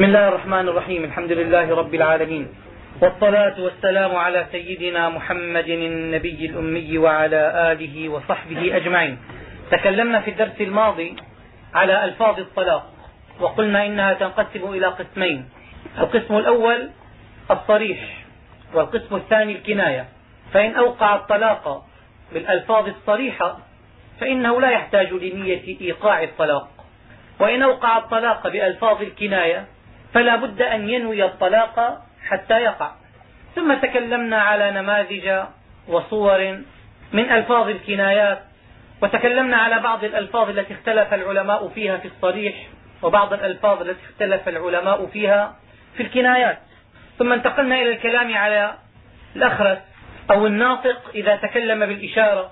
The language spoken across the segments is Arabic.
بسم الله الرحمن الرحيم. الحمد لله رب العالمين. والصلاة والسلام على سيدنا محمد النبي الأمي وعلى آله وصحبه أجمعين. تكلمنا في الدرس الماضي على ألفاظ الطلاق وقلنا إنها تنقسم إلى قسمين. القسم الأول الصريح والقسم الثاني الكناية. فإن أوقع الطلاق بالألفاظ الصريحة فإنه لا يحتاج لنية إيقاع الطلاق. وإن أوقع الطلاق بألفاظ الكناية فلا بد أن ينوي الطلاق حتى يقع. ثم تكلمنا على نماذج وصور من ألفاظ الكنايات وتكلمنا على بعض الألفاظ التي اختلف العلماء فيها في الصريح وبعض الألفاظ التي اختلف العلماء فيها في الكنايات. ثم انتقلنا إلى الكلام على الأخرس أو الناطق. إذا تكلم بالإشارة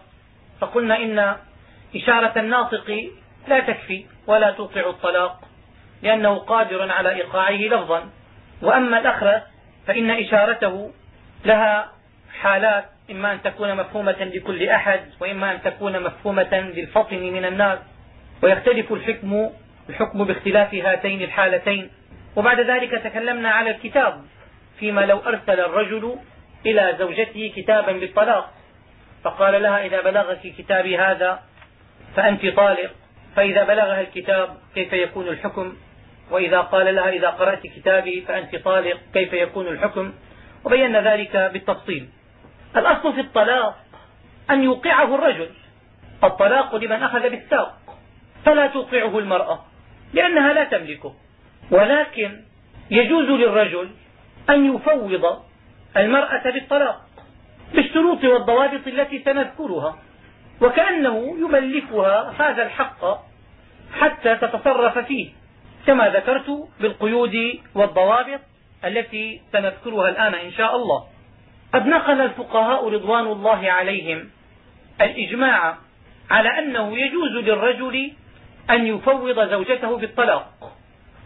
فقلنا إن إشارة الناطق لا تكفي ولا توقع الطلاق. لأنه قادر على إيقاعه لفظا. وأما الأخرس فإن إشارته لها حالات إما أن تكون مفهومة لكل أحد وإما أن تكون مفهومة للفطن من الناس. ويختلف الحكم الحكم باختلاف هاتين الحالتين. وبعد ذلك تكلمنا على الكتاب فيما لو أرسل الرجل إلى زوجته كتابا بالطلاق. فقال لها إذا بلغك كتابي هذا فأنت طالق. فإذا بلغها الكتاب كيف يكون الحكم؟ وإذا قال لها إذا قرأت كتابي فأنت طالق كيف يكون الحكم؟ وبينا ذلك بالتفصيل. الأصل في الطلاق أن يوقعه الرجل. الطلاق لمن أخذ بالساق. فلا توقعه المرأة لأنها لا تملكه. ولكن يجوز للرجل أن يفوض المرأة بالطلاق بالشروط والضوابط التي سنذكرها. وكأنه يملكها هذا الحق حتى تتصرف فيه. كما ذكرت بالقيود والضوابط التي سنذكرها الآن إن شاء الله. قد نقل الفقهاء رضوان الله عليهم الإجماع على أنه يجوز للرجل أن يفوض زوجته بالطلاق.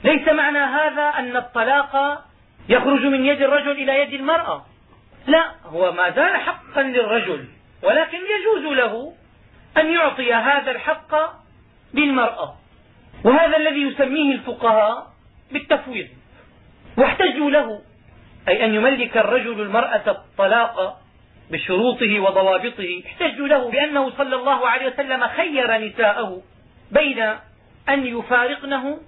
ليس معنى هذا أن الطلاق يخرج من يد الرجل إلى يد المرأة. لا هو ما زال حقا للرجل ولكن يجوز له أن يعطي هذا الحق للمرأة. وهذا الذي يسميه الفقهاء بالتفويض. واحتجوا له أي أن يملك الرجل المرأة الطلاق بشروطه وضوابطه. احتجوا له بأنه صلى الله عليه وسلم خير نساءه بين أن يفارقنه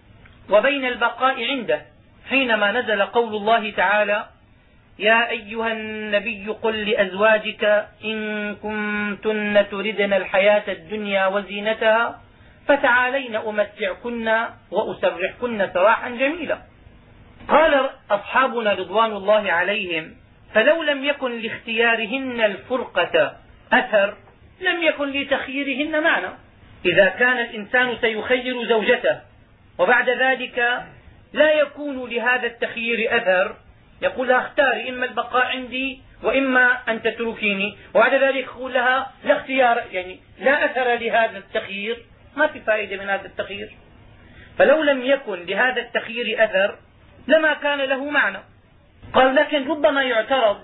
وبين البقاء عنده. حينما نزل قول الله تعالى يا أيها النبي قل لأزواجك إن كنتن تردن الحياة الدنيا وزينتها فتعالين أمتعكن وأسرحكن سراحا جميلا. قال أصحابنا رضوان الله عليهم فلو لم يكن لاختيارهن الفرقة أثر لم يكن لتخييرهن معنى. إذا كان الإنسان سيخير زوجته وبعد ذلك لا يكون لهذا التخيير أثر. يقول لها اختاري إما البقاء عندي وإما أن تتركيني. وبعد ذلك يقول لها لا اختيار يعني لا أثر لهذا التخيير. ما في فائدة من هذا التخيير. فلو لم يكن لهذا التخيير أثر لما كان له معنى. قال لكن ربما يعترض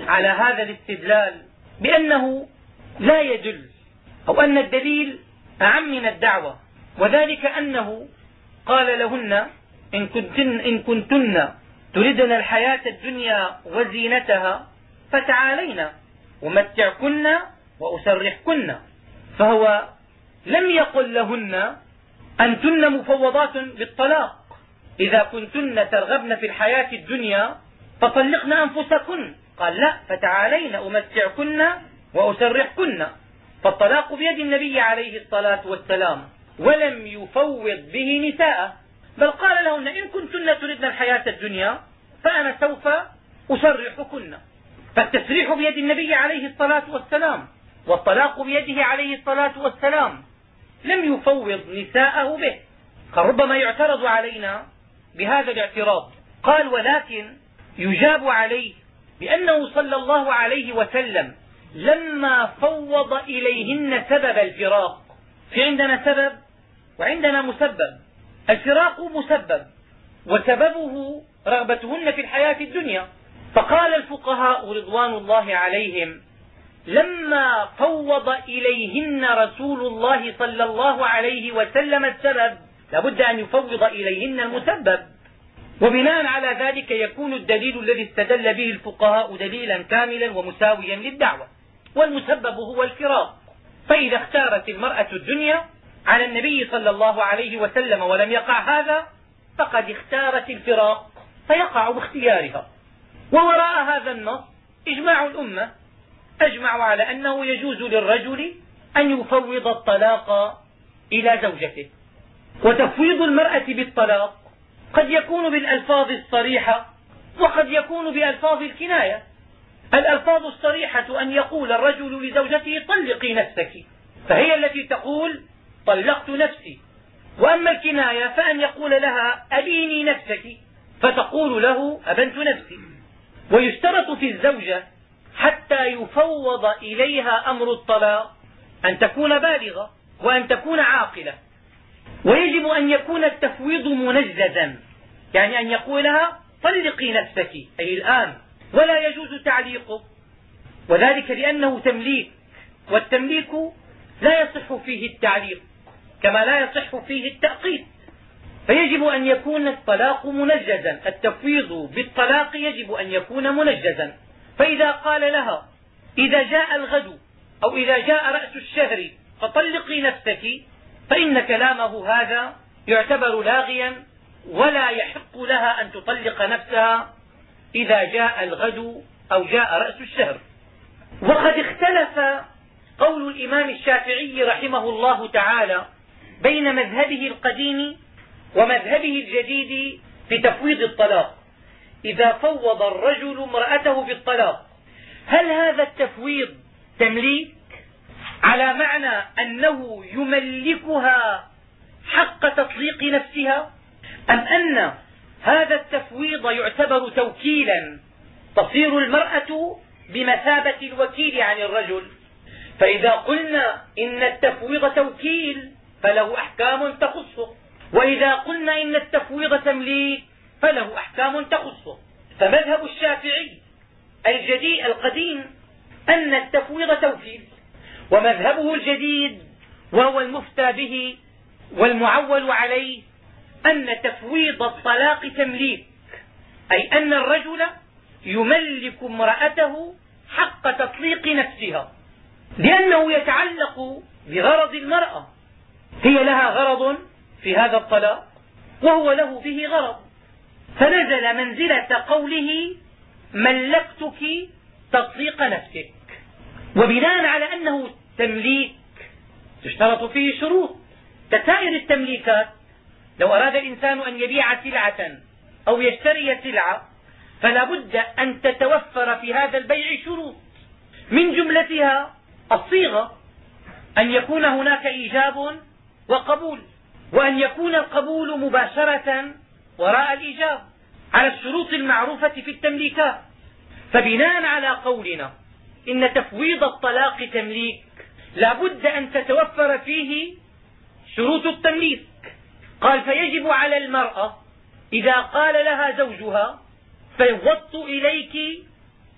على هذا الاستدلال بأنه لا يدل أو أن الدليل أعم من الدعوة. وذلك أنه قال لهن إن كنتن, إن كنتن تردن الحياة الدنيا وزينتها فتعالين أمتعكن وأسرحكن. فهو لم يقل لهن أنتن مفوضات بالطلاق. إذا كنتن ترغبن في الحياة الدنيا فطلقن أنفسكن. قال لا فتعالين أمتعكن وأسرحكن. فالطلاق بيد النبي عليه الصلاة والسلام ولم يفوض به نساءه. بل قال لهن إن كنتن تردن الحياة الدنيا فأنا سوف أسرحكن. فالتسريح بيد النبي عليه الصلاة والسلام والطلاق بيده عليه الصلاة والسلام لم يفوض نساءه به. قال ربما يعترض علينا بهذا الاعتراض. قال ولكن يجاب عليه بأنه صلى الله عليه وسلم لما فوض إليهن سبب الفراق. في عندنا سبب وعندنا مسبب. الفراق مسبب وسببه رغبتهن في الحياة الدنيا. فقال الفقهاء رضوان الله عليهم لما فوض إليهن رسول الله صلى الله عليه وسلم السبب لابد أن يفوض إليهن المسبب. وبناء على ذلك يكون الدليل الذي استدل به الفقهاء دليلا كاملا ومساويا للدعوة والمسبب هو الفراق. فإذا اختارت المرأة الدنيا على النبي صلى الله عليه وسلم ولم يقع هذا فقد اختارت الفراق فيقع باختيارها. ووراء هذا النص إجماع الأمة أجمعوا على أنه يجوز للرجل أن يفوض الطلاق إلى زوجته. وتفويض المرأة بالطلاق قد يكون بالألفاظ الصريحة وقد يكون بألفاظ الكناية. الألفاظ الصريحة أن يقول الرجل لزوجته طلقي نفسك فهي التي تقول طلقت نفسي. وأما الكناية فأن يقول لها أبيني نفسك فتقول له أبنت نفسي. ويشترط في الزوجة حتى يفوض إليها أمر الطلاق. أن تكون بالغة وأن تكون عاقلة. ويجب أن يكون التفويض منجزا. يعني أن يقول لها طلقي نفسك. أي الآن. ولا يجوز تعليقه. وذلك لأنه تمليك. والتمليك لا يصح فيه التعليق كما لا يصح فيه التأقيد فيجب أن يكون الطلاق منجزا. التفويض بالطلاق يجب أن يكون منجزا. فإذا قال لها إذا جاء الغد أو إذا جاء رأس الشهر فطلقي نفسك فإن كلامه هذا يعتبر لاغيا ولا يحق لها أن تطلق نفسها إذا جاء الغد أو جاء رأس الشهر. وقد اختلف قول الإمام الشافعي رحمه الله تعالى بين مذهبه القديم ومذهبه الجديد في تفويض الطلاق. إذا فوض الرجل امرأته بالطلاق. هل هذا التفويض تمليك على معنى أنه يملكها حق تطليق نفسها؟ أم أن هذا التفويض يعتبر توكيلا تصير المرأة بمثابة الوكيل عن الرجل؟ فإذا قلنا إن التفويض توكيل فله أحكام تخصه. وإذا قلنا إن التفويض تمليك فله أحكام تخصه. فمذهب الشافعي الجديد القديم أن التفويض توكيل ومذهبه الجديد وهو المفتى به والمعول عليه أن تفويض الطلاق تمليك أي أن الرجل يملك امرأته حق تطليق نفسها لأنه يتعلق بغرض المرأة. هي لها غرض في هذا الطلاق وهو له به غرض. فنزل منزلة قوله ملكتك تطليق نفسك. وبناء على أنه تمليك تشترط فيه شروط. كسائر التمليكات لو أراد الإنسان أن يبيع سلعة أو يشتري سلعة فلا بد أن تتوفر في هذا البيع شروط. من جملتها الصيغة أن يكون هناك إيجاب وقبول وأن يكون القبول مباشرة وراء الإيجاب على الشروط المعروفة في التمليكات فبناء على قولنا إن تفويض الطلاق تمليك لا بد أن تتوفر فيه شروط التمليك. قال فيجب على المرأة إذا قال لها زوجها فوضت إليك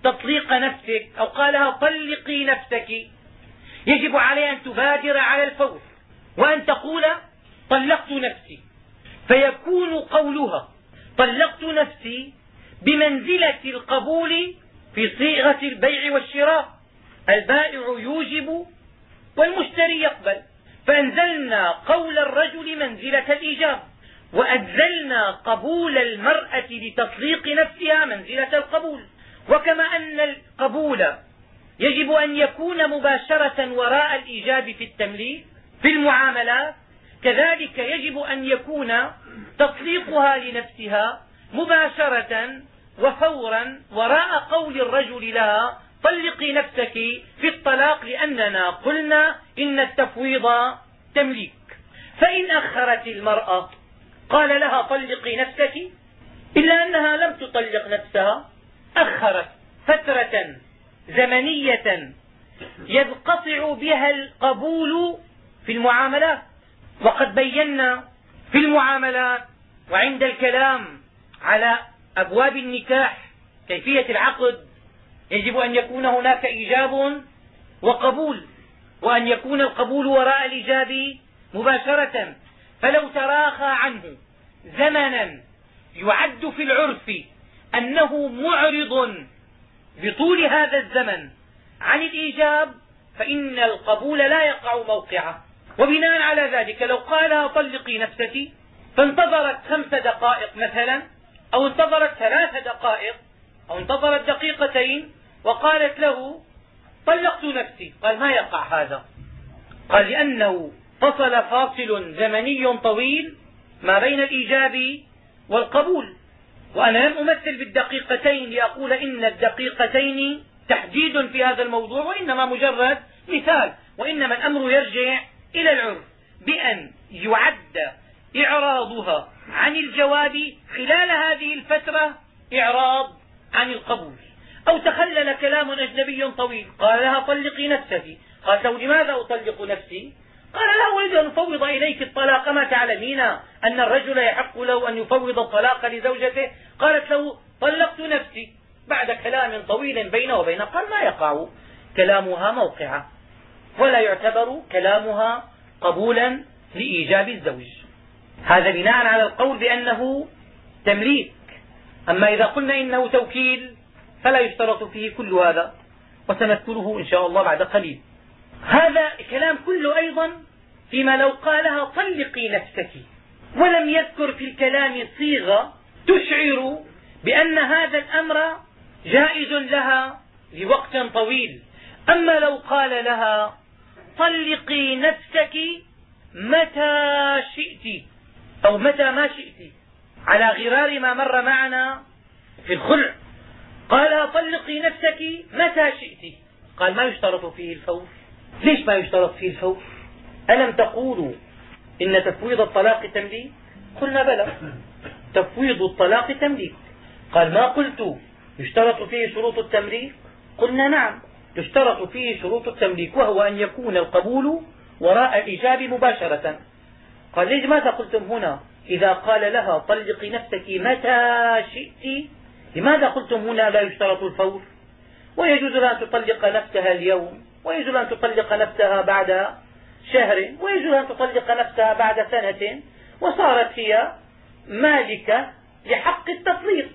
تطليق نفسك أو قال لها طلقي نفسك. يجب عليها أن تبادر على الفور وأن تقول طلقت نفسي. فيكون قولها. طلقت نفسي بمنزلة القبول في صيغة البيع والشراء. البائع يوجب والمشتري يقبل. فأنزلنا قول الرجل منزلة الإيجاب وأنزلنا قبول المرأة لتطليق نفسها منزلة القبول. وكما أن القبول يجب أن يكون مباشرة وراء الإيجاب في التمليك في المعاملات كذلك يجب أن يكون تطليقها لنفسها مباشرة وفورا وراء قول الرجل لها طلقي نفسك في الطلاق لأننا قلنا إن التفويض تمليك. فإن أخرت المرأة قال لها طلقي نفسك إلا أنها لم تطلق نفسها أخرت فترة زمنية ينقطع بها القبول في المعاملات. وقد بينا في المعاملات وعند الكلام على أبواب النكاح كيفية العقد يجب أن يكون هناك إيجاب وقبول وأن يكون القبول وراء الإيجاب مباشرة. فلو تراخى عنه زمنا يعد في العرف أنه معرض بطول هذا الزمن عن الإيجاب فإن القبول لا يقع موقعه. وبناء على ذلك لو قال طلقي نفسك فانتظرت خمس دقائق مثلا أو انتظرت ثلاث دقائق أو انتظرت دقيقتين وقالت له طلقت نفسي. قال ما يقع هذا؟ قال لأنه فصل فاصل زمني طويل ما بين الإيجاب والقبول. وأنا لم أمثل بالدقيقتين لأقول إن الدقيقتين تحديد في هذا الموضوع وإنما مجرد مثال وإنما الأمر يرجع إلى العرف بأن يعد إعراضها عن الجواب خلال هذه الفترة إعراض عن القبول. أو تخلل كلام أجنبي طويل. قال لها طلقي نفسك. قالت له لماذا أطلق نفسي؟ قال لا أريد أن أفوض إليك الطلاق. ما تعلمين أن الرجل يحق له أن يفوض الطلاق لزوجته؟ قالت له طلقت نفسي. بعد كلام طويل بينه وبينه قال ما يقع؟ كلامها موقعة. ولا يعتبر كلامها قبولا لإيجاب الزوج. هذا بناء على القول بأنه تمليك. أما إذا قلنا إنه توكيل فلا يشترط فيه كل هذا وسنذكره إن شاء الله بعد قليل. هذا الكلام كله أيضا فيما لو قالها طلقي نفسك ولم يذكر في الكلام صيغة تشعر بأن هذا الأمر جائز لها لوقت طويل. أما لو قال لها طلقي نفسك متى شئت أو متى ما شئت على غرار ما مر معنا في الخلع. قال طلقي نفسك متى شئت. قال ما يشترط فيه الفور ليش ما يشترط فيه الفور ألم تقولوا إن تفويض الطلاق تمليك؟ قلنا بلى. تفويض الطلاق تمليك. قال ما قلت يشترط فيه شروط التمليك؟ قلنا نعم. يشترط فيه شروط التمليك وهو أن يكون القبول وراء الإيجاب مباشرة. قال ليش ماذا قلتم هنا؟ إذا قال لها طلقي نفسك متى شئت. لماذا قلتم هنا لا يشترط الفور؟ ويجوز لها أن تطلق نفسها اليوم ويجوز أن تطلق نفسها بعد شهر ويجوز أن تطلق نفسها بعد سنة. وصارت هي مالكة لحق التطليق.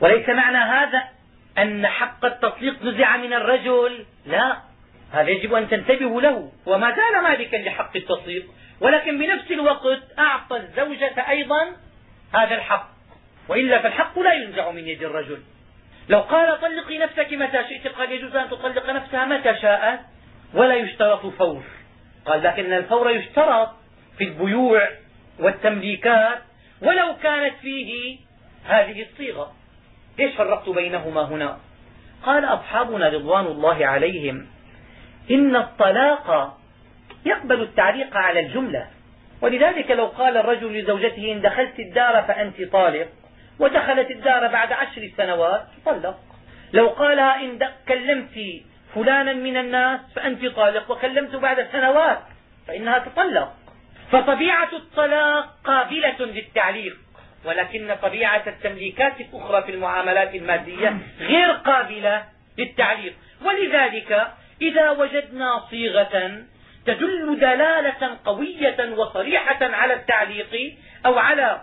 وليس معنى هذا أن حق التطليق نزع من الرجل. لا هذا يجب أن تنتبهوا له. وما زال مالكا لحق التطليق ولكن بنفس الوقت أعطى الزوجة أيضا هذا الحق. وإلا فالحق لا ينزع من يد الرجل. لو قال طلقي نفسك متى شئت قال يجوز أن تطلق نفسها متى شاءت ولا يشترط فور. قال لكن الفور يشترط في البيوع والتمليكات ولو كانت فيه هذه الصيغة. إيش فرقت بينهما هنا؟ قال أصحابنا رضوان الله عليهم إن الطلاق يقبل التعليق على الجملة. ولذلك لو قال الرجل لزوجته إن دخلت الدار فأنت طالق ودخلت الدار بعد عشر سنوات طلق. لو قالها إن كلمت فلانا من الناس فأنت طالق وكلمت بعد سنوات فإنها تطلق. فطبيعة الطلاق قابلة للتعليق. ولكن طبيعة التمليكات الأخرى في المعاملات المادية غير قابلة للتعليق. ولذلك إذا وجدنا صيغة تدل دلالة قوية وصريحة على التعليق أو على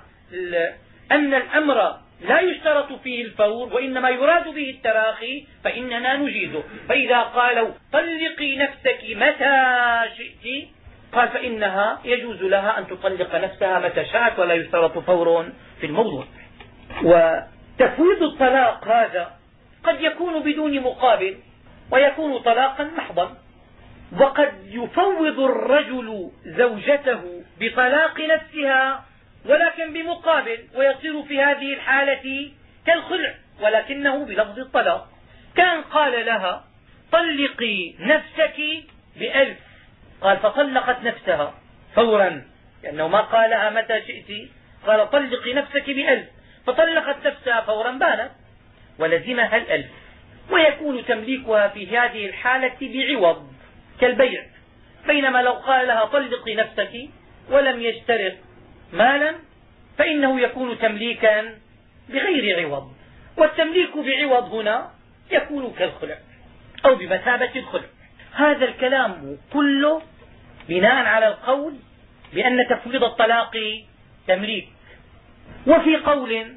أن الأمر لا يشترط فيه الفور وإنما يراد به التراخي فإننا نجيزه. فإذا قالوا طلقي نفسك متى شئت قال فإنها يجوز لها أن تطلق نفسها متى شاءت ولا يشترط فور في الموضوع. وتفويض الطلاق هذا قد يكون بدون مقابل ويكون طلاقا محضا. وقد يفوض الرجل زوجته بطلاق نفسها ولكن بمقابل ويصير في هذه الحالة كالخلع ولكنه بلفظ الطلاق. كان قال لها طلقي نفسك بألف قال فطلقت نفسها فورا لأنه ما قالها متى شئت؟ قال طلقي نفسك بألف. فطلقت نفسها فورا بانت. ولزمها الألف ويكون تمليكها في هذه الحالة بعوض كالبيع. بينما لو قال لها طلقي نفسك ولم يشترط مالا فإنه يكون تمليكا بغير عوض. والتمليك بعوض هنا يكون كالخلع أو بمثابة الخلع. هذا الكلام كله بناء على القول بأن تفويض الطلاق تمليك. وفي قول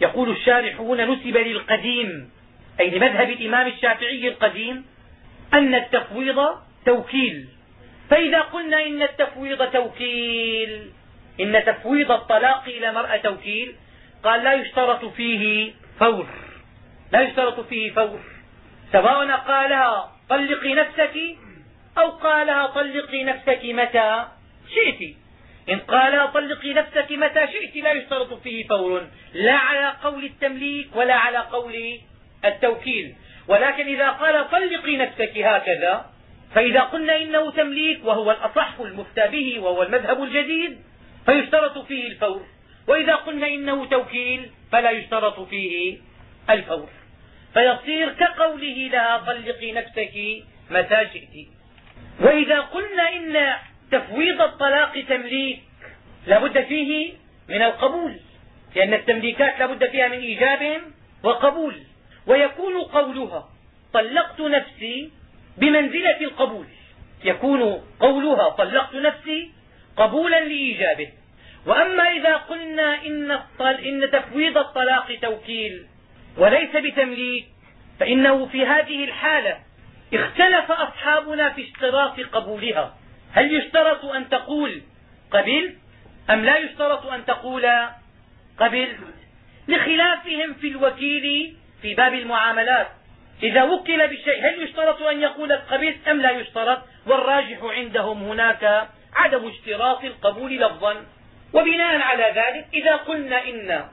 يقول الشارح هنا نسب للقديم أي لمذهب الإمام الشافعي القديم أن التفويض توكيل. فإذا قلنا إن التفويض توكيل إن تفويض الطلاق إلى المرأة توكيل قال لا يشترط فيه فور. لا يشترط فيه فور. سواء قالها طلقي نفسك أو قالها طلقي نفسك متى شئت. إن قالها طلقي نفسك متى شئت لا يشترط فيه فور لا على قول التمليك ولا على قول التوكيل. ولكن إذا قال طلقي نفسك هكذا فإذا قلنا إنه تمليك وهو الأصح المفتى به وهو المذهب الجديد فيشترط فيه الفور. وإذا قلنا إنه توكيل فلا يشترط فيه الفور. فيصير كقوله لها طلقي نفسك متى شئت. وإذا قلنا إن تفويض الطلاق تمليك لا بد فيه من القبول لأن التمليكات لا بد فيها من إيجاب وقبول. ويكون قولها طلقت نفسي بمنزلة القبول. يكون قولها طلقت نفسي قبولا لإيجابه. وأما إذا قلنا إن, إن تفويض الطلاق توكيل وليس بتمليك فإنه في هذه الحالة اختلف أصحابنا في اشتراط قبولها. هل يشترط أن تقول قبلت أم لا يشترط أن تقول قبلت لخلافهم في الوكيل في باب المعاملات. إذا وكل بشيء هل يشترط أن يقول قبلت أم لا يشترط؟ والراجح عندهم هناك عدم اشتراط القبول لفظا. وبناء على ذلك إذا قلنا إن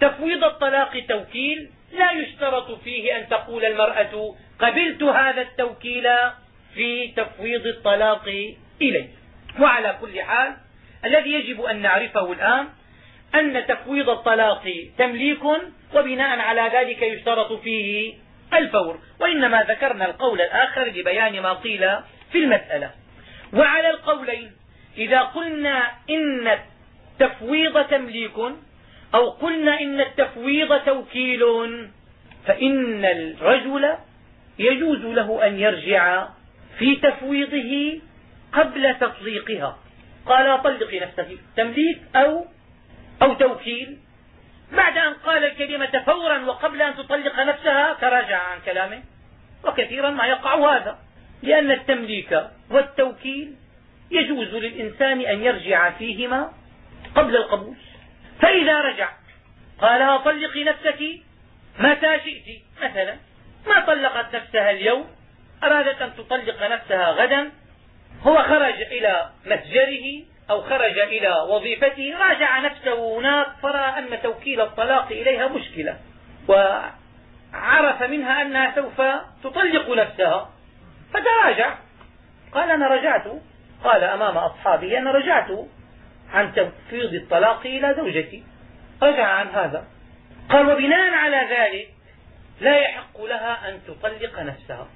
تفويض الطلاق توكيل لا يشترط فيه أن تقول المرأة قبلت هذا التوكيل في تفويض الطلاق إليه وعلى كل حال الذي يجب أن نعرفه الآن أن تفويض الطلاق تمليك وبناء على ذلك يشترط فيه الفور. وإنما ذكرنا القول الآخر لبيان ما قيل في المسألة. وعلى القولين إذا قلنا إن التفويض تمليك أو قلنا إن التفويض توكيل فإن الرجل يجوز له أن يرجع في تفويضه قبل تطليقها. قال طلقي نفسك تمليك أو, أو توكيل. بعد أن قال الكلمة فورا وقبل أن تطلق نفسها تراجع عن كلامه. وكثيرا ما يقع هذا لأن التمليك والتوكيل يجوز للإنسان أن يرجع فيهما قبل القبول. فإذا رجع قالها طلقي نفسك متى شئت مثلا ما طلقت نفسها اليوم أرادت أن تطلق نفسها غدا هو خرج إلى مسجره أو خرج إلى وظيفته راجع نفسه هناك فرأى أن توكيل الطلاق إليها مشكلة وعرف منها أنها سوف تطلق نفسها فتراجع. قال أنا رجعت قال أمام أصحابه أنا رجعت. عن تفويض الطلاق إلى زوجتي. رجع عن هذا. قال وبناء على ذلك لا يحق لها أن تطلق نفسها.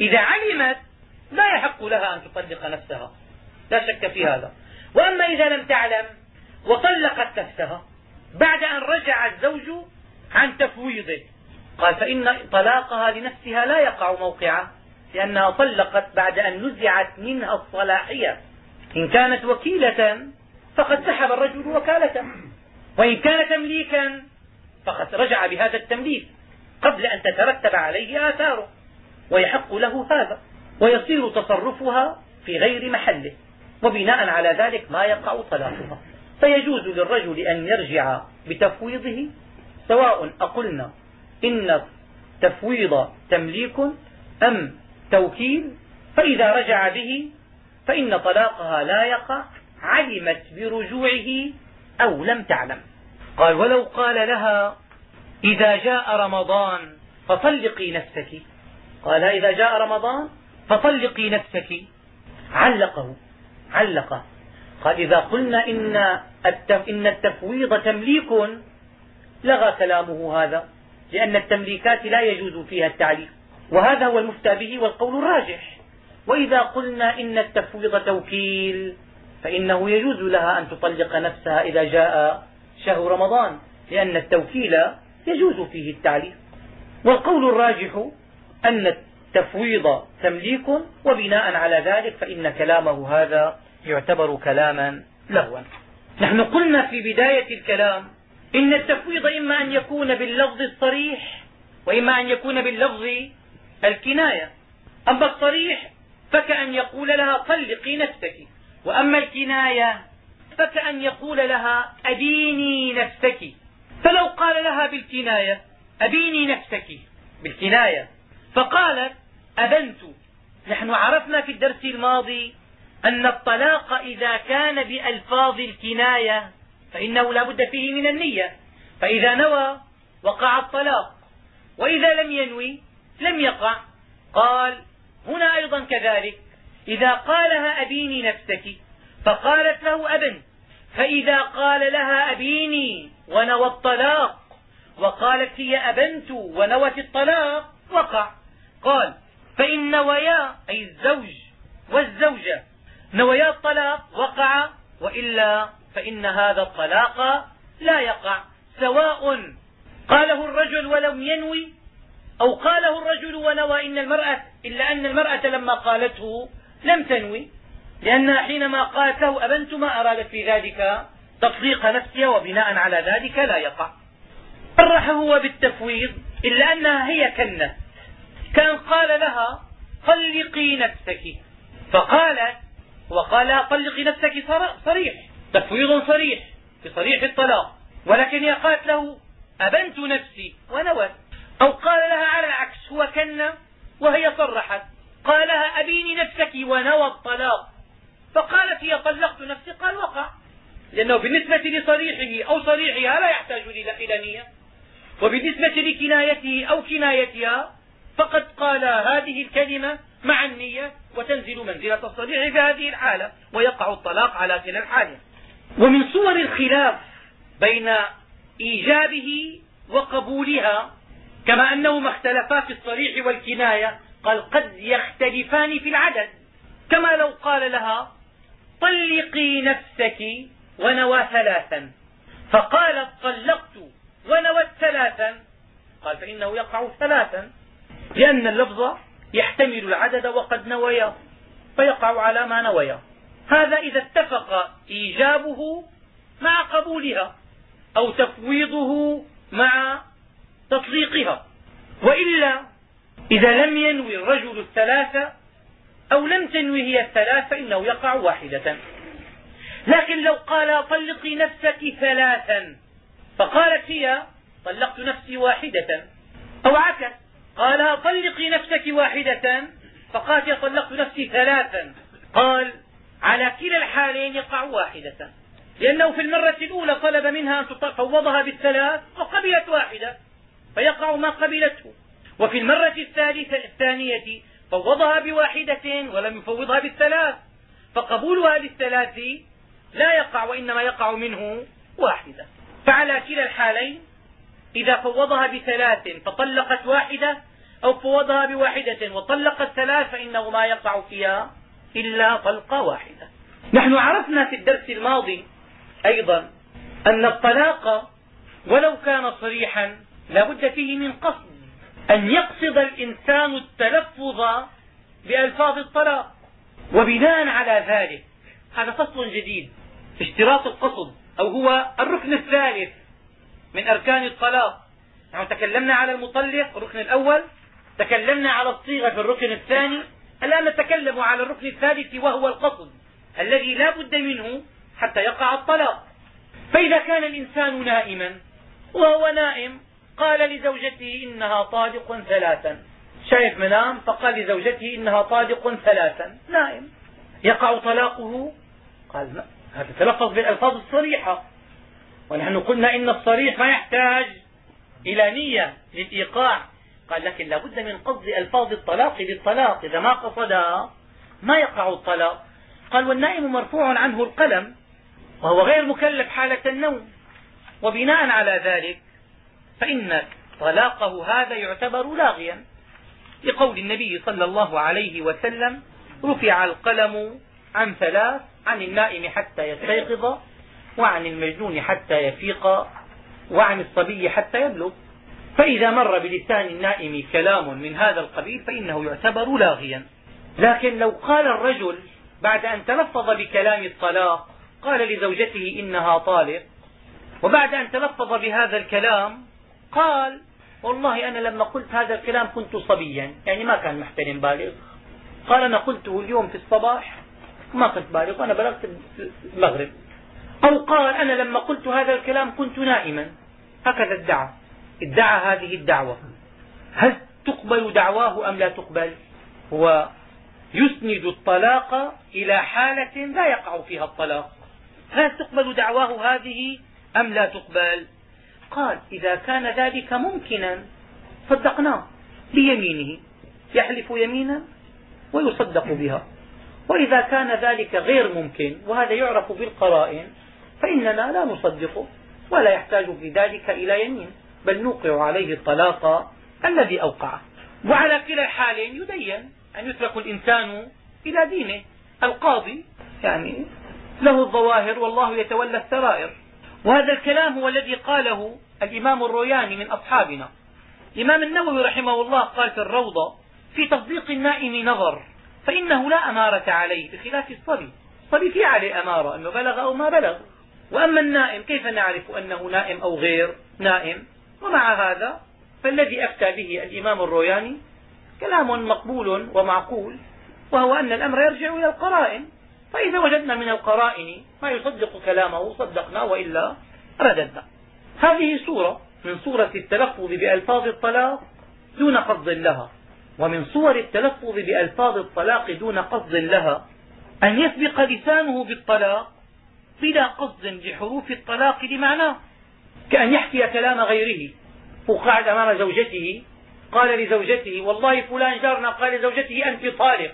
إذا علمت لا يحق لها أن تطلق نفسها. لا شك في هذا. وأما إذا لم تعلم وطلقت نفسها بعد أن رجع الزوج عن تفويضه. قال فإن طلاقها لنفسها لا يقع موقعة لأنها طلقت بعد أن نزعت منها الصلاحية. إن كانت وكيلة فقد سحب الرجل وكالته. وإن كان تمليكا فقد رجع بهذا التمليك قبل أن تترتب عليه آثاره. ويحق له هذا ويصير تصرفها في غير محله. وبناء على ذلك ما يقع طلاقها. فيجوز للرجل أن يرجع بتفويضه سواء أقلنا إن التفويض تمليك أم توكيل فإذا رجع به فإن طلاقها لا يقع علمت برجوعه أو لم تعلم. قال ولو قال لها إذا جاء رمضان فطلقي نفسك. قال إذا جاء رمضان فطلقي نفسك. علقه علق. قال إذا قلنا إن إن التفويض تمليك لغى كلامه هذا لأن التمليكات لا يجوز فيها التعليق. وهذا هو المفتى به والقول الراجح. وإذا قلنا إن التفويض توكيل فإنه يجوز لها أن تطلق نفسها إذا جاء شهر رمضان لأن التوكيل يجوز فيه التعليق. والقول الراجح أن التفويض تمليك وبناء على ذلك فإن كلامه هذا يعتبر كلاما لهوا. نحن قلنا في بداية الكلام إن التفويض إما أن يكون باللفظ الصريح وإما أن يكون باللفظ الكناية. أما الصريح فكأن يقول لها طلقي نفسك. وأما الكناية فكأن يقول لها أبيني نفسك. فلو قال لها بالكناية أبيني نفسك. بالكناية. فقالت أبنت. نحن عرفنا في الدرس الماضي أن الطلاق إذا كان بألفاظ الكناية فإنه لا بد فيه من النية. فإذا نوى وقع الطلاق. وإذا لم ينوي لم يقع. قال هنا أيضا كذلك. إذا قالها أبيني نفسك فقالت له أبن فإذا قال لها أبيني ونوى الطلاق وقالت هي أبنت ونوت الطلاق وقع. قال فإن نويا أي الزوج والزوجة نويا الطلاق وقع وإلا فإن هذا الطلاق لا يقع سواء قاله الرجل ولم ينوي أو قاله الرجل ونوى إن المرأة إلا أن المرأة لما قالته لم تنوي لأنها حينما قالت له أبنت ما أرادت في ذلك تطليق نفسها وبناء على ذلك لا يقع. صرح هو بالتفويض إلا أنها هي كنت كان قال لها طلقي نفسك. فقالت وقال طلقي نفسك صريح تفويض صريح بصريح الطلاق. ولكن هي قالت له أبنت نفسي. ونوت. أو قال لها على العكس هو كن وهي صرحت قال لها أبيني نفسك ونوى الطلاق. فقالت هي طلقت نفسي؟ قال وقع. لأنه بالنسبة لصريحه أو صريحها لا يحتاج إلى نية. وبالنسبة لكنايته أو كنايتها فقد قال هذه الكلمة مع النية وتنزل منزلة الصريح في هذه الحالة ويقع الطلاق على كلا الحالين ومن صور الخلاف بين إيجابه وقبولها كما أنهما اختلفا في الصريح والكناية قال قد يختلفان في العدد. كما لو قال لها طلقي نفسك ونوى ثلاثا. فقالت طلقت ونوت ثلاثا. قال فإنه يقع ثلاثا. لأن اللفظ يحتمل العدد وقد نويا فيقع على ما نويا. هذا إذا اتفق إيجابه مع قبولها أو تفويضه مع تطليقها. وإلا إذا لم ينوي الرجل الثلاثة أو لم تنوي هي الثلاث فإنه يقع واحدة. لكن لو قال طلقي نفسك ثلاثا فقالت هي طلقت نفسي واحدة. أو عكس قال طلقي نفسك واحدة فقالت هي طلقت نفسي ثلاثا. قال على كلا الحالين يقع واحدة. لأنه في المرة الأولى طلب منها أن تفوضها بالثلاث وقبلت واحدة فيقع ما قبلته. وفي المرة الثالثة الثانية فوضها بواحدة ولم يفوضها بالثلاث. فقبولها بالثلاث لا يقع وإنما يقع منه واحدة. فعلى كلا الحالين إذا فوضها بثلاث فطلقت واحدة أو فوضها بواحدة وطلقت ثلاث فإنه ما يقع فيها إلا طلقة واحدة. نحن عرفنا في الدرس الماضي أيضا أن الطلاق ولو كان صريحا لا بد فيه من قصد. أن يقصد الإنسان التلفظ بألفاظ الطلاق. وبناء على ذلك هذا فصل جديد اشتراط القصد أو هو الركن الثالث من أركان الطلاق. نحن تكلمنا على المطلق الركن الأول تكلمنا على الصيغة في الركن الثاني. الآن نتكلم على الركن الثالث وهو القصد الذي لا بد منه حتى يقع الطلاق. فإذا كان الإنسان نائما وهو نائم قال لزوجته إنها طالق ثلاثا. شايف منام؟ فقال لزوجته إنها طالق ثلاثا. نائم. يقع طلاقه؟ قال هذا تلفظ بالألفاظ الصريحة. ونحن قلنا إن الصريح ما يحتاج إلى نية للإيقاع. قال لكن لا بد من قصد ألفاظ الطلاق بالطلاق. إذا ما قصدها ما يقع الطلاق. قال والنائم مرفوع عنه القلم. وهو غير مكلف حالة النوم. وبناء على ذلك فإن طلاقه هذا يعتبر لاغيا لقول النبي صلى الله عليه وسلم رفع القلم عن ثلاث عن النائم حتى يستيقظ وعن المجنون حتى يفيق وعن الصبي حتى يبلغ. فإذا مر بلسان النائم كلام من هذا القبيل فإنه يعتبر لاغيا. لكن لو قال الرجل بعد أن تلفظ بكلام الطلاق قال لزوجته إنها طالق وبعد أن تلفظ بهذا الكلام قال والله أنا لما قلت هذا الكلام كنت صبيا يعني ما كان محتلم بالغ. قال أنا قلته اليوم في الصباح ما كنت بالغ وأنا بلغت المغرب. أو قال أنا لما قلت هذا الكلام كنت نائما. هكذا ادعى ادعى هذه الدعوة. هل تقبل دعواه أم لا تقبل؟ هو يسند الطلاق إلى حالة لا يقع فيها الطلاق. هل تقبل دعواه هذه أم لا تقبل؟ قال إذا كان ذلك ممكنا صدقناه بيمينه يحلف يمينا ويصدق بها. وإذا كان ذلك غير ممكن وهذا يعرف بالقرائن فإننا لا نصدقه ولا يحتاج في ذلك إلى يمين بل نوقع عليه الطلاق الذي أوقعه. وعلى كلا الحال يدين أن يترك الإنسان إلى دينه. القاضي يعني له الظواهر والله يتولى السرائر. وهذا الكلام هو الذي قاله الإمام الروياني من أصحابنا. الإمام النووي رحمه الله قال في الروضة في تصديق النائم نظر فإنه لا أمارة عليه بخلاف الصبي. الصبي في عليه أمارة أنه بلغ أو ما بلغ. وأما النائم كيف نعرف أنه نائم أو غير نائم؟ ومع هذا فالذي أفتى به الإمام الروياني كلام مقبول ومعقول وهو أن الأمر يرجع إلى القرائن. فإذا وجدنا من القرائن ما يصدق كلامه صدقنا وإلا رددنا. هذه صورة من صورة التلفظ بألفاظ الطلاق دون قصد لها. ومن صور التلفظ بألفاظ الطلاق دون قصد لها أن يسبق لسانه بالطلاق بلا قصد لحروف الطلاق لمعناه. كأن يحكي كلام غيره. هو قاعد أمام زوجته. قال لزوجته والله فلان جارنا. قال لزوجته أنت طالق.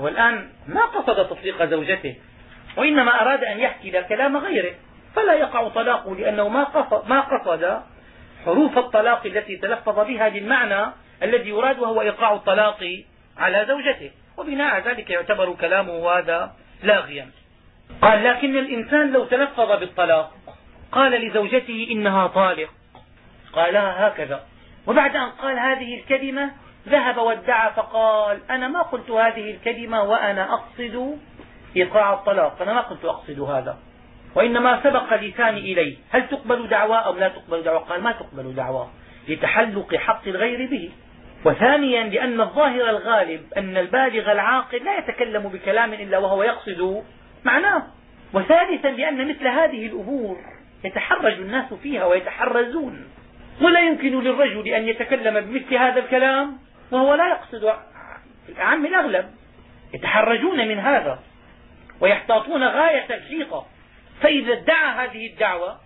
هو الآن ما قصد تطليق زوجته وإنما أراد أن يحكي كلام غيره فلا يقع طلاقه لأنه ما قصد, ما قصد حروف الطلاق التي تلفظ بها للمعنى الذي يراد وهو إيقاع الطلاق على زوجته وبناء على ذلك يعتبر كلامه هذا لاغيا. قال لكن الإنسان لو تلفظ بالطلاق قال لزوجته إنها طالق. قالها هكذا. وبعد أن قال هذه الكلمة ذهب وادعى فقال أنا ما قلت هذه الكلمة وأنا أقصد إيقاع الطلاق. أنا ما كنت أقصد هذا وإنما سبق لساني إليه. هل تقبل دعواه أو لا تقبل دعواه قال ما تقبل دعواه لتحلق حق الغير به. وثانيا لأن الظاهر الغالب أن البالغ العاقل لا يتكلم بكلام إلا وهو يقصد معناه. وثالثا لأن مثل هذه الأمور يتحرج الناس فيها ويتحرزون. ولا يمكن للرجل أن يتكلم بمثل هذا الكلام وهو لا يقصد عام الأغلب. يتحرجون من هذا ويحتاطون غاية الحيطة. فإذا ادعى هذه الدعوة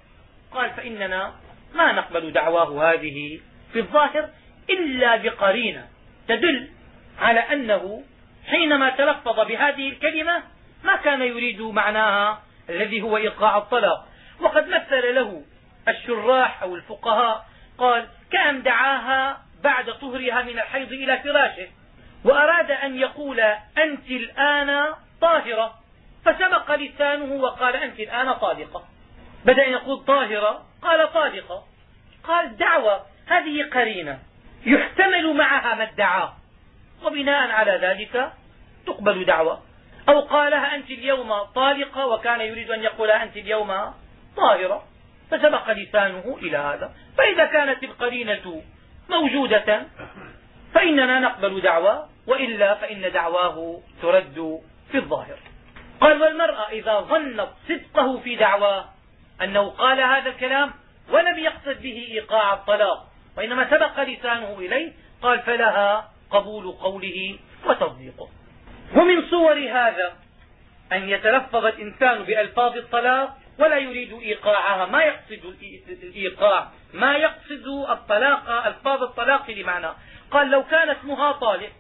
قال فإننا ما نقبل دعواه هذه في الظاهر إلا بقرينة تدل على أنه حينما تلفظ بهذه الكلمة ما كان يريد معناها الذي هو إيقاع الطلاق. وقد مثل له الشراح أو الفقهاء قال كأن دعاها بعد طهرها من الحيض إلى فراشه وأراد أن يقول أنت الآن طاهرة. فسبق لسانه وقال أنت الآن طالقة. بدأ يقول طاهرة قال طالقة. قال دعوة هذه قرينة يحتمل معها ما ادعاه وبناء على ذلك تقبل دعوة. أو قالها أنت اليوم طالقة وكان يريد أن يقولها أنت اليوم طاهرة. فسبق لسانه إلى هذا. فإذا كانت القرينة موجودة. فإننا نقبل دعوى وإلا فإن دعواه ترد في الظاهر. قال والمرأة إذا ظنت صدقه في دعواه أنه قال هذا الكلام ولم يقصد به إيقاع الطلاق وإنما سبق لسانه إليه قال فلها قبول قوله وتصديقه. ومن صور هذا أن يتلفظ الإنسان بألفاظ الطلاق ولا يريد إيقاعها. ما يقصد الإيقاع. ما يقصد الطلاق ألفاظ الطلاق لمعنى. قال لو كان اسمها طالق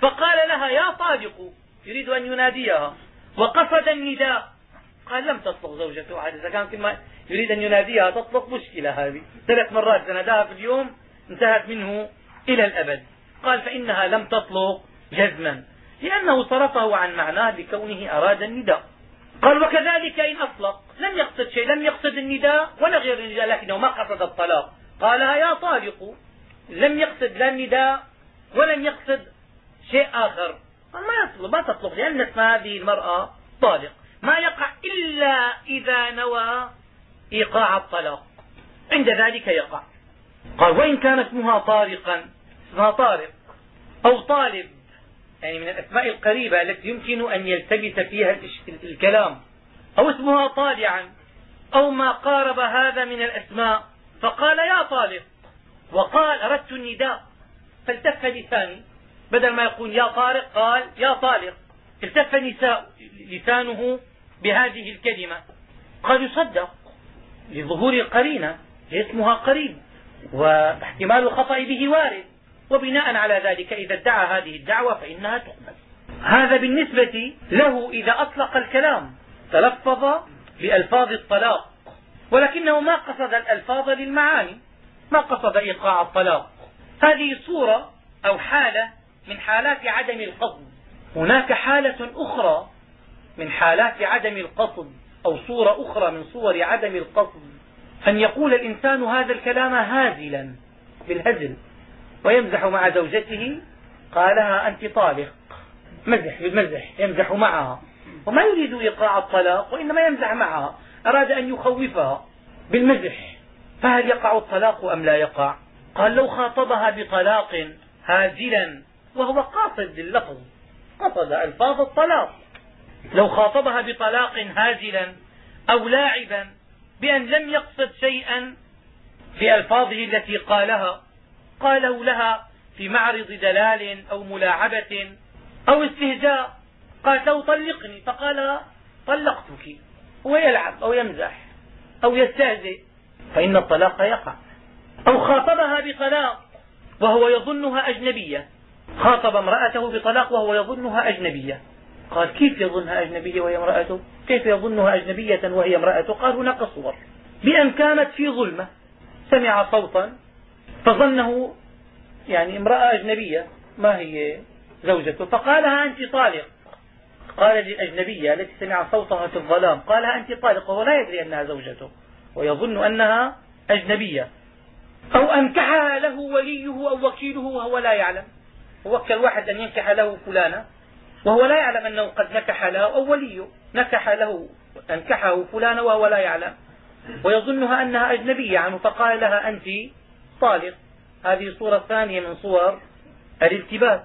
فقال لها يا طالق يريد أن يناديها. وقصد النداء. قال لم تطلق زوجته عاد إذا كان كما يريد أن يناديها. تطلق مشكلة هذه. ثلاث مرات ناداها في اليوم انتهت منه إلى الأبد. قال فإنها لم تطلق جزما. لأنه صرفه عن معناه بكونه أراد النداء. قال وكذلك إن أطلق. لم يقصد شيء لم يقصد النداء ولا غير النداء لكنه ما قصد الطلاق. قالها يا طالق لم يقصد لا النداء ولم يقصد شيء آخر. ما يطلق ما تطلق لأن اسم هذه المرأة طالق. ما يقع إلا إذا نوى إيقاع الطلاق. عند ذلك يقع. قال وإن كان اسمها طارقا اسمها طارق أو طالب يعني من الأسماء القريبة التي يمكن أن يلتبس فيها الكلام. أو اسمها طالعا أو ما قارب هذا من الأسماء. فقال يا طالق وقال أردت النداء. فالتف لساني. بدل ما يقول يا طارق قال يا طالق. التف لسانه بهذه الكلمة. قال يصدق لظهور القرينة اسمها قريب. واحتمال الخطأ به وارد. وبناء على ذلك إذا ادعى هذه الدعوة فإنها تقبل. هذا بالنسبة له إذا أطلق الكلام تلفظ بألفاظ الطلاق ولكنه ما قصد الألفاظ للمعاني ما قصد إيقاع الطلاق. هذه صورة أو حالة من حالات عدم القصد. هناك حالة أخرى من حالات عدم القصد أو صورة أخرى من صور عدم القصد. أن يقول الإنسان هذا الكلام هازلا بالهزل. ويمزح مع زوجته قالها أنت طالق. مزح بالمزح. يمزح معها. وما يريد إيقاع الطلاق وإنما يمزح معها. أراد أن يخوفها بالمزح. فهل يقع الطلاق أم لا يقع؟ قال لو خاطبها بطلاق هازلا وهو قاصد لللفظ قصد ألفاظ الطلاق. لو خاطبها بطلاق هازلا أو لاعبا بأن لم يقصد شيئا في ألفاظه التي قالها قاله لها في معرض دلال أو ملاعبة أو استهزاء. قالت له طلقني. فقال طلقتك. هو يلعب أو يمزح أو يستهزئ. فإن الطلاق يقع. أو خاطبها بطلاق وهو يظنها أجنبية. خاطب امرأته بطلاق وهو يظنها أجنبية. قال كيف يظنها أجنبية وهي امرأته؟ كيف يظنها أجنبية وهي امرأته؟ قال هناك صور بأن كانت في ظلمة. سمع صوتا فظنه يعني امرأة أجنبية ما هي زوجته؟ فقالها أنت طالق. قال للأجنبية التي سمع صوتها في الظلام قالها أنت طالق وهو لا يدري أنها زوجته ويظن أنها أجنبية. أو أنكحها له وليه أو وكيله وهو لا يعلم. وكل واحد أن ينكح له فلانة وهو لا يعلم أنه قد نكح له أو وليه. نكح له أنكحه فلانة وهو لا يعلم. ويظنها أنها أجنبية عنه فقال لها أنت طالق هذه صورة ثانية من صور الالتباس.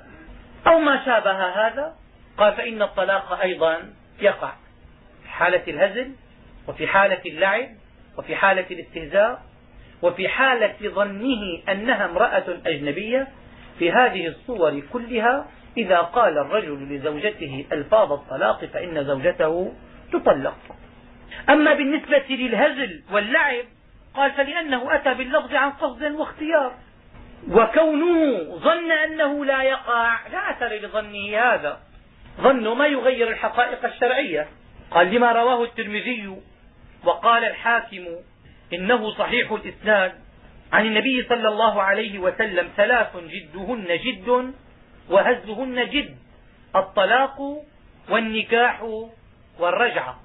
أو ما شابه هذا قال فإن الطلاق أيضا يقع. في حالة الهزل وفي حالة اللعب وفي حالة الاستهزاء وفي حالة ظنه أنها امرأة أجنبية. في هذه الصور كلها إذا قال الرجل لزوجته ألفاظ الطلاق فإن زوجته تطلق. أما بالنسبة للهزل واللعب قال فلأنه أتى باللفظ عن قصد واختيار. وكونه ظن أنه لا يقع لا أثر لظنه هذا. ظنه ما يغير الحقائق الشرعية. قال لما رواه الترمذي وقال الحاكم إنه صحيح الإسناد عن النبي صلى الله عليه وسلم ثلاث جدهن جد وهزلهن جد الطلاق والنكاح والرجعة.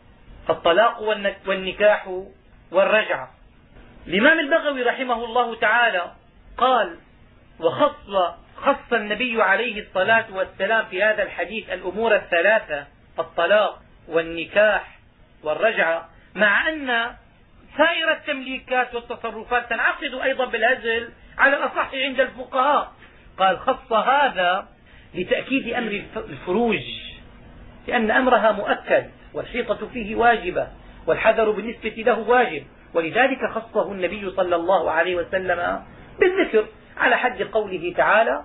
الطلاق والنكاح والرجعة. الإمام البغوي رحمه الله تعالى قال وخص خص النبي عليه الصلاة والسلام في هذا الحديث الأمور الثلاثة الطلاق والنكاح والرجعة مع أن سائر التمليكات والتصرفات تنعقد أيضا بالهزل على الأصح عند الفقهاء. قال خص هذا لتأكيد أمر الفروج لأن أمرها مؤكد والحيطة فيه واجبة والحذر بالنسبة له واجب. ولذلك خصه النبي صلى الله عليه وسلم بالذكر على حد قوله تعالى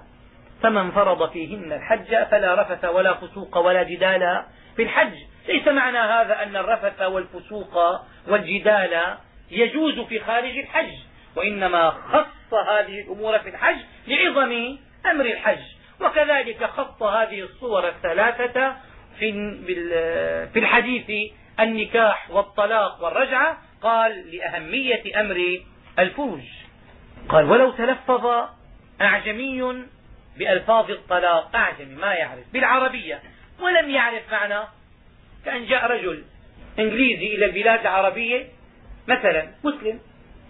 فمن فرض فيهن الحج فلا رفث ولا فسوق ولا جدال في الحج ليس معنى هذا أن الرفث والفسوق والجدال يجوز في خارج الحج وإنما خص هذه الأمور في الحج لعظم أمر الحج. وكذلك خص هذه الصور الثلاثة في الحديث النكاح والطلاق والرجعة قال لأهمية أمر الفوج. قال ولو تلفظ أعجمي بألفاظ الطلاق. أعجمي ما يعرف. بالعربية. ولم يعرف معنى. كأن جاء رجل إنجليزي إلى البلاد العربية مثلا مسلم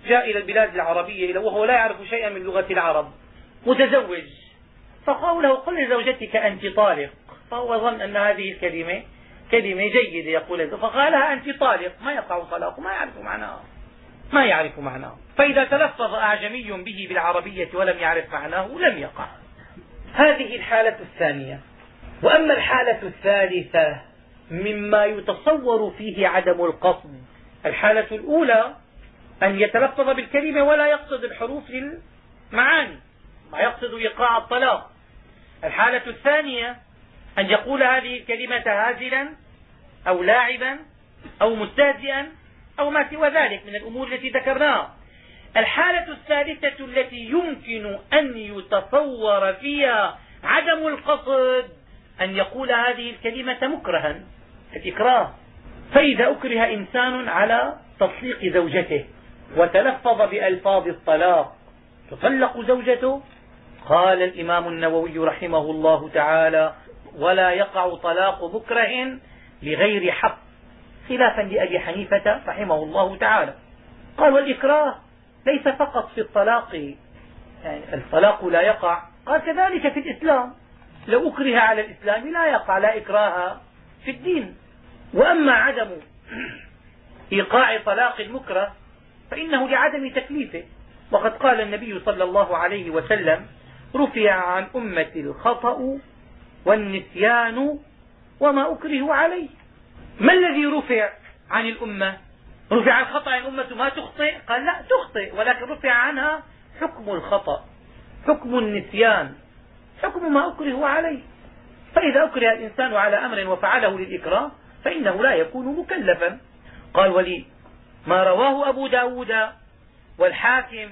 جاء إلى البلاد العربية وهو لا يعرف شيئا من لغة العرب. متزوج. فقالوا له قل لزوجتك أنت طالق. فهو ظن أن هذه الكلمة كلمة جيدة يقول فقالها أنت طالق ما يقع طلاق ما يعرف معناها ما يعرف معناه. فإذا تلفظ أعجمي به بالعربية ولم يعرف معناه لم يقع. هذه الحالة الثانية. وأما الحالة الثالثة مما يتصور فيه عدم القصد. الحالة الأولى أن يتلفظ بالكلمة ولا يقصد الحروف للمعاني ما يقصد إيقاع الطلاق. الحالة الثانية أن يقول هذه الكلمة هازلا أو لاعبا أو مستهزئا أو ما سوى ذلك من الأمور التي ذكرناها. الحالة الثالثة التي يمكن أن يتصور فيها عدم القصد أن يقول هذه الكلمة مكرها الإكراه. فإذا أكره إنسان على تطليق زوجته وتلفظ بألفاظ الطلاق تطلق زوجته قال الإمام النووي رحمه الله تعالى ولا يقع طلاق مكره لغير حق خلافا لأبي حنيفة رحمه الله تعالى. قال والإكراه ليس فقط في الطلاق يعني الطلاق لا يقع قال كذلك في الإسلام. لو أكره على الإسلام لا يقع لا إكراه في الدين. وأما عدم إيقاع طلاق المكره فإنه لعدم تكليفه. وقد قال النبي صلى الله عليه وسلم رفع عن أمة الخطأ والنسيان وما أكرهوا عليه. ما الذي رفع عن الأمة؟ رفع الخطأ عن الأمة ما تخطئ؟ قال لا تخطئ ولكن رفع عنها حكم الخطأ حكم النسيان حكم ما أكرهوا عليه. فإذا أكره الإنسان على أمر وفعله للإكراه فإنه لا يكون مكلفا. قال ولي ما رواه أبو ب داود والحاكم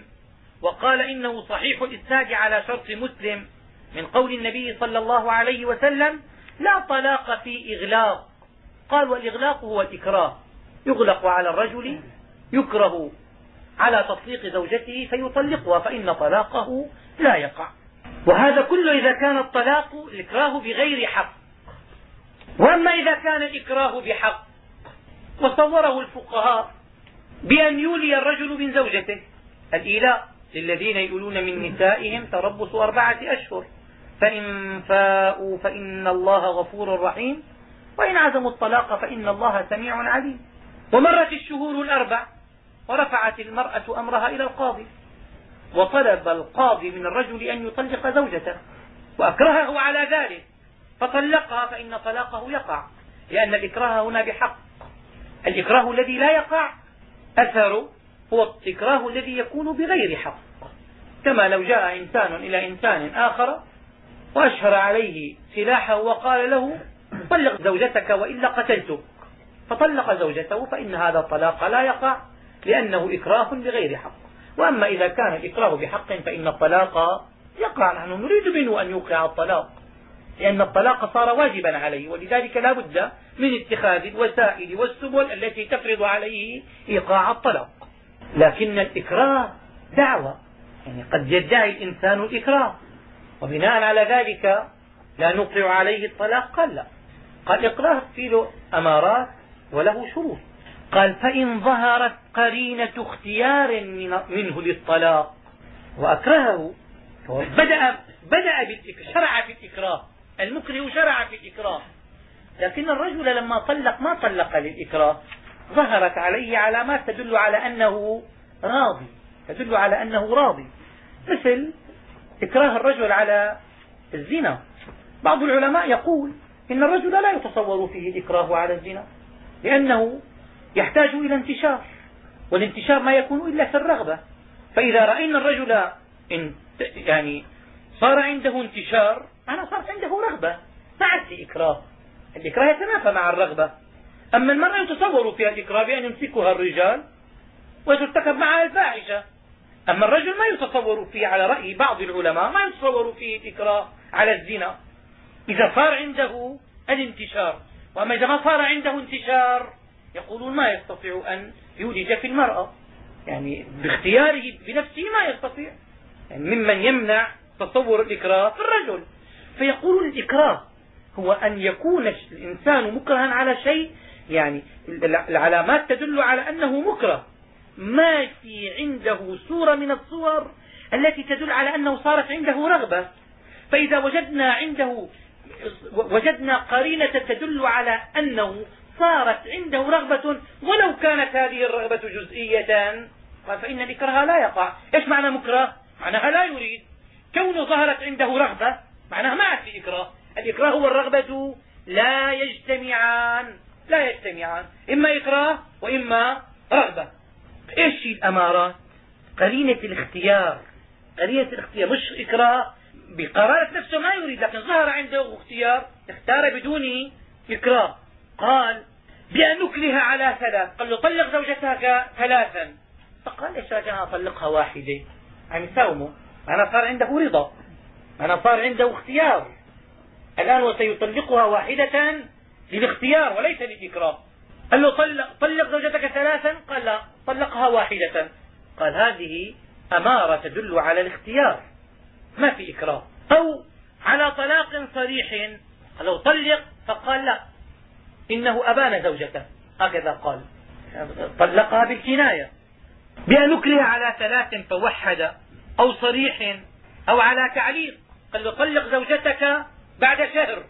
وقال إنه صحيح الإسناد على شرط مسلم من قول النبي صلى الله عليه وسلم لا طلاق في إغلاق. قال والإغلاق هو الإكراه. يغلق على الرجل يكره على تطليق زوجته فيطلقها فإن طلاقه لا يقع. وهذا كله إذا كان الطلاق الإكراه بغير حق. وأما إذا كان الإكراه بحق وصوره الفقهاء بأن يولي الرجل من زوجته. الإيلاء للذين يؤلون من نسائهم تربص أربعة أشهر. فإن فاءوا فإن الله غفور رحيم. وإن عزموا الطلاق فإن الله سميع عليم. ومرت الشهور الأربع ورفعت المرأة أمرها إلى القاضي. وطلب القاضي من الرجل أن يطلق زوجته. وأكرهه على ذلك. فطلقها فإن طلاقه يقع. لأن الإكراه هنا بحق. الإكراه الذي لا يقع أثره هو الإكراه الذي يكون بغير حق. كما لو جاء إنسان إلى إنسان آخر وأشهر عليه سلاحه وقال له طلق زوجتك وإلا قتلتك. فطلق زوجته فإن هذا الطلاق لا يقع لأنه إكراه بغير حق. وأما إذا كان الإكراه بحق فإن الطلاق يقع. نحن نريد منه أن يوقع الطلاق لأن الطلاق صار واجبا عليه ولذلك لا بد من اتخاذ الوسائل والسبل التي تفرض عليه إيقاع الطلاق. لكن الإكراه دعوة يعني قد يدعي الإنسان الإكراه. وبناء على ذلك لا نوقع عليه الطلاق. قال لا. قال إكراه في له أمارات وله شروط. قال فإن ظهرت قرينة اختيار منه للطلاق وأكرهه بدأ بدأ شرع في الإكراه. المكره شرع في الإكراه. لكن الرجل لما طلق ما طلق للإكراه. ظهرت عليه علامات تدل على أنه راضي. تدل على أنه راضي. مثل إكراه الرجل على الزنا. بعض العلماء يقول إن الرجل لا يتصور فيه الإكراه على الزنا لأنه يحتاج إلى انتشار والانتشار ما يكون إلا في الرغبة. فإذا رأينا الرجل إن يعني صار عنده انتشار أنا صارت عنده رغبة. ما عاد في إكراه. الإكراه يتنافى مع الرغبة. أما المرأة يتصور فيها الإكراه بأن يمسكها الرجال وترتكب معها الفاحشة. أما الرجل ما يتصور فيه على رأي بعض العلماء ما يتصور فيه الإكراه على الزنا. إذا صار عنده الانتشار وأما إذا ما صار عنده انتشار يقولون ما يستطيع أن يولج في المرأة. يعني باختياره بنفسه ما يستطيع. يعني ممن يمنع تصور الإكراه في الرجل. فيقول الإكراه هو أن يكون الإنسان مكرها على شيء يعني العلامات تدل على أنه مكره. ما في عنده صورة من الصور التي تدل على أنه صارت عنده رغبة. فإذا وجدنا عنده وجدنا قرينة تدل على أنه صارت عنده رغبة ولو كانت هذه الرغبة جزئية. قال فإن الإكراه لا يقع. إيش معنى مكره؟ معناها لا يريد. كونه ظهرت عنده رغبة معناها ما عاد في إكراه. الإكراه والرغبة لا يجتمعان. لا يجتمعان. إما إكراه وإما رغبة. إيش الأمارات؟ قرينة الاختيار. قرينة الاختيار مش إكراه بقرارة نفسه ما يريد لكن ظهر عنده اختيار اختار بدون إكراه قال بأن نكره على ثلاث. قال له طلق زوجتك ثلاثا. فقال إيش أنا أطلقها واحدة. يعني ساومه أنا صار عنده رضا. أنا صار عنده اختيار. الآن وسيطلقها واحدة للاختيار وليس للاكراه قال له طلق, طلق زوجتك ثلاثا؟ قال لا طلقها واحدة. قال هذه أمارة تدل على الاختيار ما في إكراه. أو على طلاق صريح. لو طلق؟ فقال لا إنه أبان زوجته. هكذا قال. طلقها بالكناية. بأن نكره على ثلاث فوحد أو صريح أو على تعليق. قال له طلق زوجتك بعد شهر.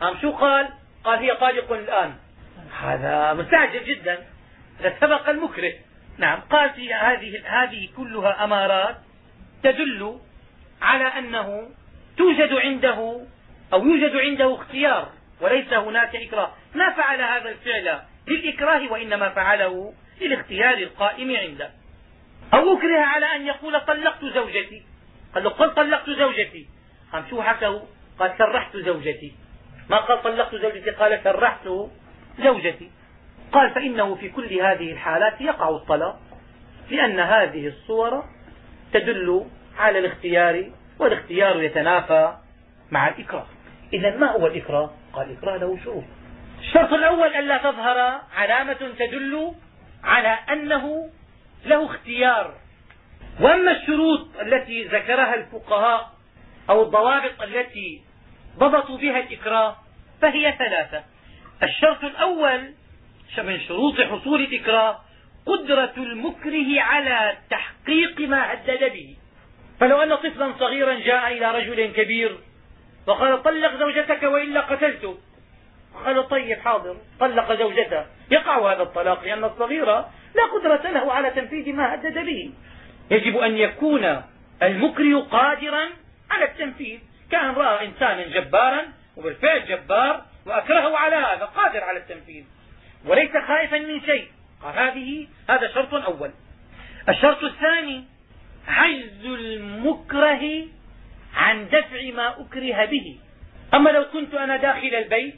قام شو قال؟ قال هي طالق الآن. هذا مستعجل جدا. سبق المكره. نعم قال في هذه هذه كلها أمارات تدل على أنه توجد عنده أو يوجد عنده اختيار وليس هناك إكراه. ما فعل هذا الفعل للإكراه وإنما فعله للاختيار القائم عنده. أو أكره على أن يقول طلقت زوجتي. قال له قل طلقت زوجتي. قام شو حكوا؟ قال سرحت زوجتي. ما قال طلقت زوجتي؟ قال سرحت زوجتي. قال فإنه في كل هذه الحالات يقع الطلاق لأن هذه الصور تدل على الاختيار والاختيار يتنافى مع الإكراه. إذا ما هو الإكراه؟ قال الإكراه له شروط. الشرط الأول ألا تظهر علامة تدل على أنه له اختيار. وأما الشروط التي ذكرها الفقهاء أو الضوابط التي ضبطوا بها الإكراه فهي ثلاثة. الشرط الأول من شروط حصول الإكراه قدرة المكره على تحقيق ما هدد به. فلو أن طفلا صغيرا جاء إلى رجل كبير وقال طلق زوجتك وإلا قتلته. قال طيب حاضر طلق زوجته. يقع هذا الطلاق لأن الصغير لا قدرة له على تنفيذ ما هدد به. يجب أن يكون المكره قادرا على التنفيذ. كان رأى إنسانا جبارا وبالفعل جبار وأكرهه على هذا قادر على التنفيذ. وليس خائفا من شيء. هذه هذا شرط أول. الشرط الثاني عجز المكره عن دفع ما أكره به. أما لو كنت أنا داخل البيت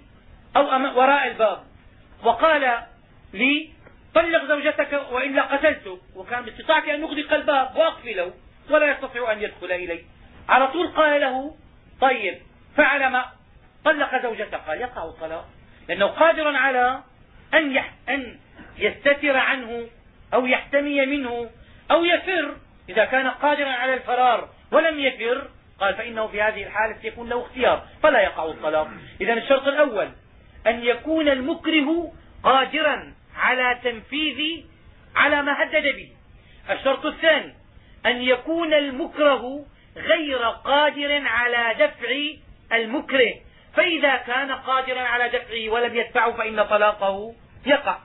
أو وراء الباب وقال لي طلق زوجتك وإلا قتلته وكان باستطاعتي أن أغلق الباب وأقفله ولا يستطيع أن يدخل إلي. على طول قال له طيب فعل ما طلق زوجته. قال يقع الطلاق لأنه قادر على أن. أن يستتر عنه أو يحتمي منه أو يفر. إذا كان قادرا على الفرار ولم يفر قال فإنه في هذه الحالة يكون له اختيار فلا يقع الطلاق إذا الشرط الأول أن يكون المكره قادرا على تنفيذ على ما هدد به. الشرط الثاني أن يكون المكره غير قادر على دفع المكره. فإذا كان قادرا على دفعه ولم يدفعه فإن طلاقه يقع.